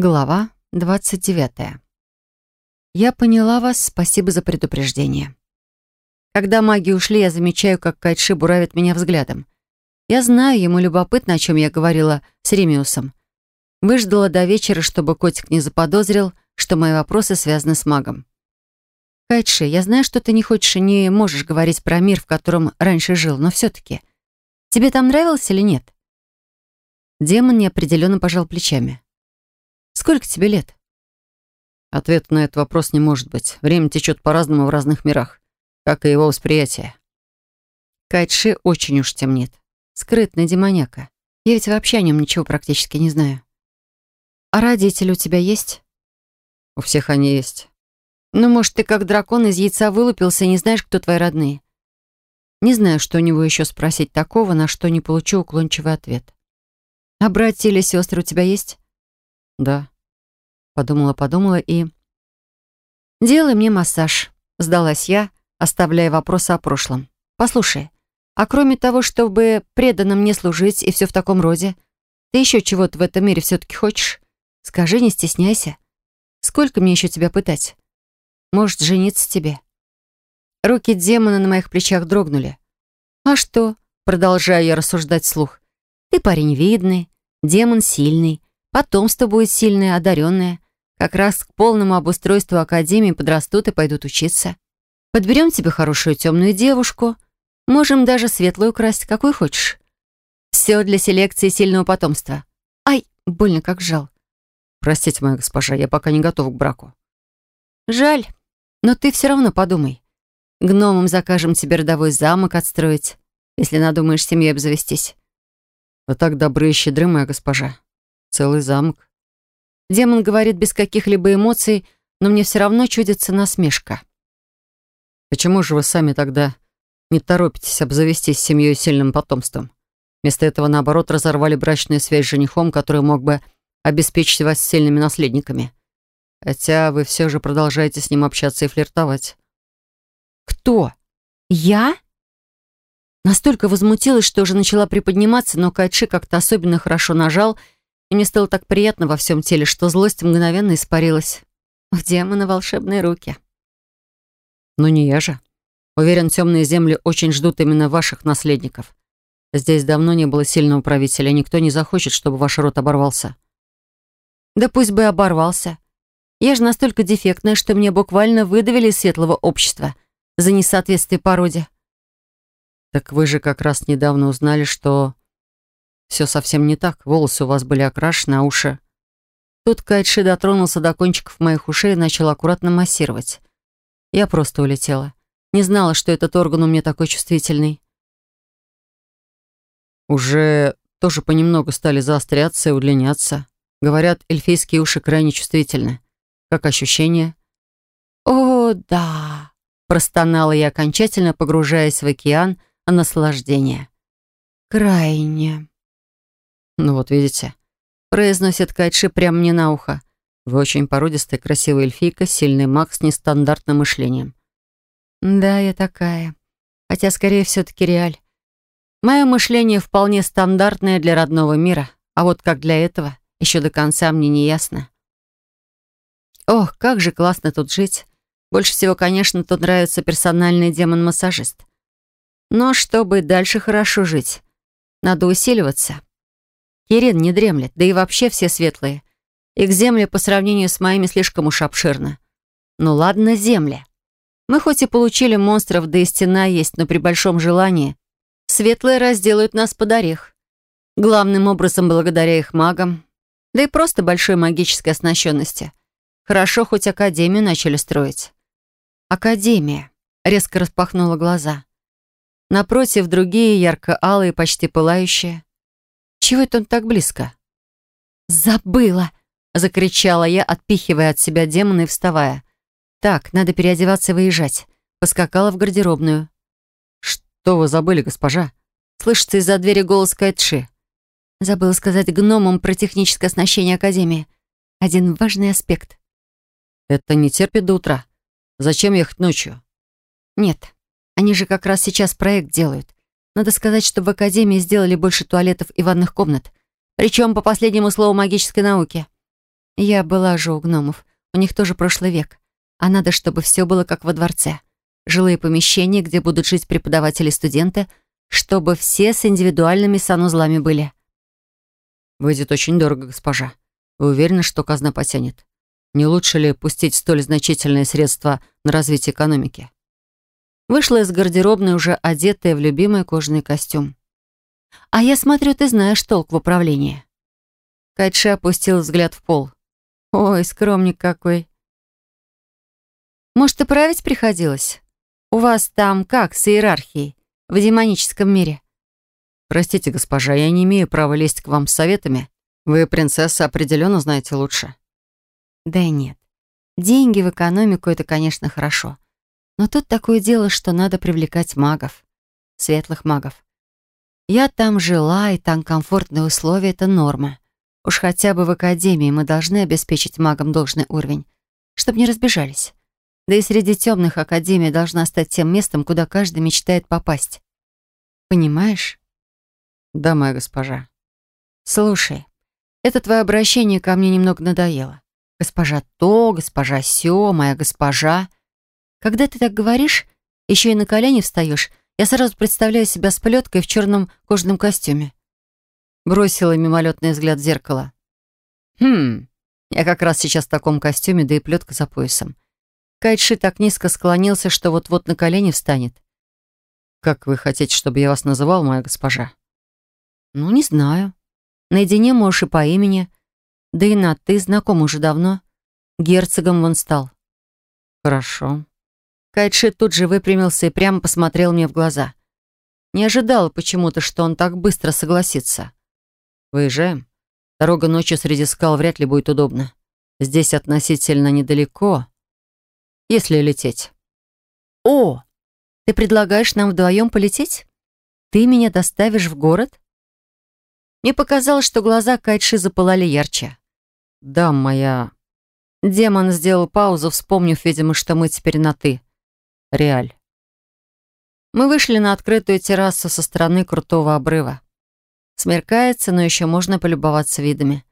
Глава 29. Я поняла вас, спасибо за предупреждение. Когда маги ушли, я замечаю, как Кайтши буравит меня взглядом. Я знаю, ему любопытно, о чем я говорила с Ремиусом. Выждала до вечера, чтобы котик не заподозрил, что мои вопросы связаны с магом. Кайтши, я знаю, что ты не хочешь и не можешь говорить про мир, в котором раньше жил, но все-таки. Тебе там нравилось или нет? Демон неопределенно пожал плечами. Сколько тебе лет?» Ответ на этот вопрос не может быть. Время течет по-разному в разных мирах, как и его восприятие. Кайтши очень уж темнит. Скрытный демоняка. Я ведь вообще о нем ничего практически не знаю. А родители у тебя есть? У всех они есть. Ну, может, ты как дракон из яйца вылупился и не знаешь, кто твои родные? Не знаю, что у него еще спросить такого, на что не получу уклончивый ответ. А братья или сестры у тебя есть? Да. Подумала-подумала и... «Делай мне массаж», — сдалась я, оставляя вопросы о прошлом. «Послушай, а кроме того, чтобы преданно мне служить и все в таком роде, ты еще чего-то в этом мире все-таки хочешь? Скажи, не стесняйся. Сколько мне еще тебя пытать? Может, жениться тебе?» Руки демона на моих плечах дрогнули. «А что?» — продолжаю я рассуждать вслух. «Ты парень видный, демон сильный, Потомство будет сильное, одаренное. Как раз к полному обустройству Академии подрастут и пойдут учиться. Подберем тебе хорошую темную девушку. Можем даже светлую украсть, какую хочешь. Все для селекции сильного потомства. Ай, больно как жал. Простите, моя госпожа, я пока не готов к браку. Жаль, но ты все равно подумай. Гномам закажем тебе родовой замок отстроить, если надумаешь семьей обзавестись. Вы так добры и щедры, моя госпожа. Целый замок. Демон говорит без каких-либо эмоций, но мне все равно чудится насмешка. Почему же вы сами тогда не торопитесь обзавестись семьей с сильным потомством? Вместо этого, наоборот, разорвали брачную связь с женихом, который мог бы обеспечить вас сильными наследниками. Хотя вы все же продолжаете с ним общаться и флиртовать. Кто? Я? Настолько возмутилась, что уже начала приподниматься, но Кайши как-то особенно хорошо нажал — и мне стало так приятно во всем теле, что злость мгновенно испарилась. В демона волшебные руки. Но не я же. Уверен, темные земли очень ждут именно ваших наследников. Здесь давно не было сильного правителя, никто не захочет, чтобы ваш род оборвался. Да пусть бы оборвался. Я же настолько дефектная, что мне буквально выдавили из светлого общества за несоответствие породе. Так вы же как раз недавно узнали, что все совсем не так. Волосы у вас были окрашены, а уши... Тут Кайтши дотронулся до кончиков моих ушей и начал аккуратно массировать. Я просто улетела. Не знала, что этот орган у меня такой чувствительный. Уже тоже понемногу стали заостряться и удлиняться. Говорят, эльфийские уши крайне чувствительны. Как ощущение? «О, да!» — простонала я, окончательно погружаясь в океан наслаждения. «Крайне». «Ну вот видите», — произносит Кайтши прямо мне на ухо. «Вы очень породистая, красивая эльфийка, сильный маг с нестандартным мышлением». «Да, я такая. Хотя, скорее, все-таки реаль. Мое мышление вполне стандартное для родного мира, а вот как для этого, еще до конца мне не ясно. Ох, как же классно тут жить. Больше всего, конечно, тут нравится персональный демон-массажист. Но чтобы дальше хорошо жить, надо усиливаться». Кирин не дремлет, да и вообще все светлые. Их земли по сравнению с моими слишком уж обширны. Ну ладно, земли. Мы хоть и получили монстров, да и стена есть, но при большом желании светлые разделают нас под орех. Главным образом благодаря их магам, да и просто большой магической оснащенности. Хорошо, хоть Академию начали строить. Академия. Резко распахнула глаза. Напротив другие ярко-алые, почти пылающие. Чего это он так близко? «Забыла!» — закричала я, отпихивая от себя демона и вставая. «Так, надо переодеваться и выезжать». Поскакала в гардеробную. «Что вы забыли, госпожа?» Слышится из-за двери голос Кайтши. Забыла сказать гномам про техническое оснащение Академии. Один важный аспект. «Это не терпит до утра. Зачем ехать ночью?» «Нет, они же как раз сейчас проект делают. Надо сказать, что в Академии сделали больше туалетов и ванных комнат. Причем по последнему слову магической науки. Я была же у гномов. У них тоже прошлый век. А надо, чтобы все было как во дворце. Жилые помещения, где будут жить преподаватели и студенты, чтобы все с индивидуальными санузлами были. Выйдет очень дорого, госпожа. Вы уверены, что казна потянет? Не лучше ли пустить столь значительные средства на развитие экономики? Вышла из гардеробной, уже одетая в любимый кожаный костюм. «А я смотрю, ты знаешь толк в управлении». Кайтша опустил взгляд в пол. «Ой, скромник какой». «Может, и править приходилось? У вас там как с иерархией в демоническом мире?» «Простите, госпожа, я не имею права лезть к вам с советами. Вы, принцесса, определенно знаете лучше». «Да нет. Деньги в экономику — это, конечно, хорошо. Но тут такое дело, что надо привлекать магов. Светлых магов. Я там жила, и там комфортные условия — это норма. Уж хотя бы в академии мы должны обеспечить магам должный уровень, чтобы не разбежались. Да и среди темных академия должна стать тем местом, куда каждый мечтает попасть. Понимаешь? Да, моя госпожа. Слушай, это твое обращение ко мне немного надоело. Госпожа то, госпожа сё, моя госпожа. Когда ты так говоришь, еще и на колени встаешь, я сразу представляю себя с плеткой в черном кожаном костюме. Бросила мимолетный взгляд в зеркало. Хм, я как раз сейчас в таком костюме, да и плетка за поясом. Кайтши так низко склонился, что вот-вот на колени встанет. «Как вы хотите, чтобы я вас называл, моя госпожа?» «Ну, не знаю. Наедине можешь и по имени. Да и на «ты» знаком уже давно. Герцогом вон стал». «Хорошо», Кайтши тут же выпрямился и прямо посмотрел мне в глаза. Не ожидала почему-то, что он так быстро согласится. «Выезжаем. Дорога ночью среди скал вряд ли будет удобна. Здесь относительно недалеко, если лететь». «О, ты предлагаешь нам вдвоем полететь? Ты меня доставишь в город?» Мне показалось, что глаза Кайтши запылали ярче. «Да, моя...» Демон сделал паузу, вспомнив, видимо, что мы теперь на «ты». Реаль. Мы вышли на открытую террасу со стороны крутого обрыва. Смеркается, но еще можно полюбоваться видами.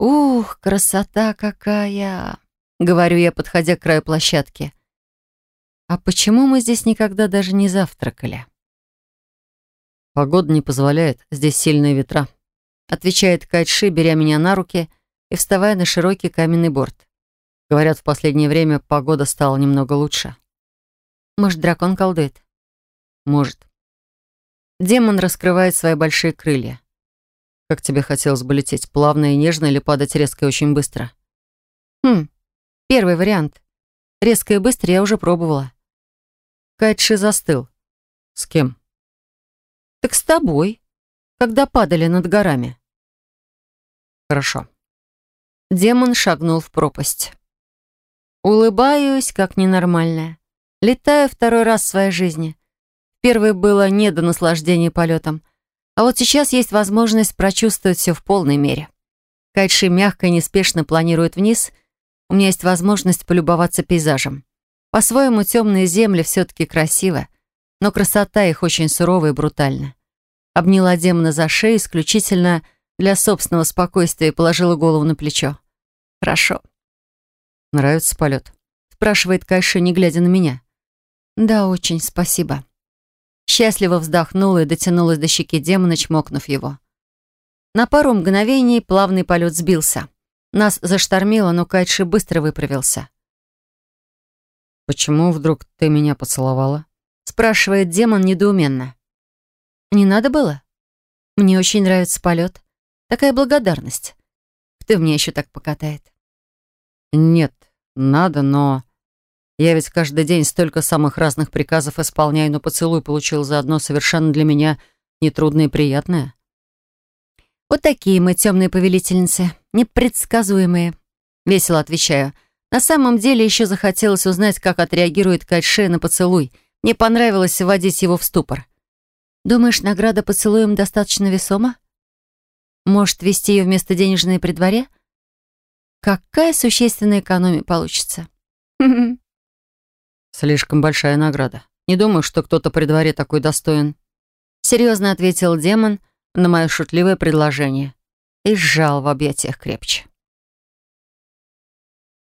«Ух, красота какая!» — говорю я, подходя к краю площадки. «А почему мы здесь никогда даже не завтракали?» «Погода не позволяет, здесь сильные ветра», — отвечает Кайтши, беря меня на руки и вставая на широкий каменный борт. Говорят, в последнее время погода стала немного лучше. Может, дракон колдует? Может. Демон раскрывает свои большие крылья. Как тебе хотелось бы лететь? Плавно и нежно или падать резко и очень быстро? Хм, первый вариант. Резко и быстро я уже пробовала. Кайтши застыл. С кем? Так с тобой, когда падали над горами. Хорошо. Демон шагнул в пропасть. Улыбаюсь, как ненормальная. Летаю второй раз в своей жизни. Первый было не до наслаждения полетом. А вот сейчас есть возможность прочувствовать все в полной мере. Кайши мягко и неспешно планирует вниз. У меня есть возможность полюбоваться пейзажем. По-своему, темные земли все-таки красиво, но красота их очень сурова и брутальна. Обняла демона за шею исключительно для собственного спокойствия и положила голову на плечо. «Хорошо». «Нравится полет?» спрашивает Кайши, не глядя на меня. «Да, очень, спасибо». Счастливо вздохнула и дотянулась до щеки демона, чмокнув его. На пару мгновений плавный полет сбился. Нас заштормило, но Кайтши быстро выправился. «Почему вдруг ты меня поцеловала?» спрашивает демон недоуменно. «Не надо было? Мне очень нравится полет. Такая благодарность. Кто меня еще так покатает?» «Нет, надо, но...» Я ведь каждый день столько самых разных приказов исполняю, но поцелуй получил заодно совершенно для меня нетрудное и приятное. Вот такие мы темные повелительницы, непредсказуемые. Весело отвечаю. На самом деле еще захотелось узнать, как отреагирует Кайше на поцелуй. Мне понравилось вводить его в ступор. Думаешь, награда поцелуем достаточно весома? Может, вести ее вместо денежной при дворе? Какая существенная экономия получится? Слишком большая награда. Не думаю, что кто-то при дворе такой достоин. Серьезно ответил демон на мое шутливое предложение и сжал в объятиях крепче.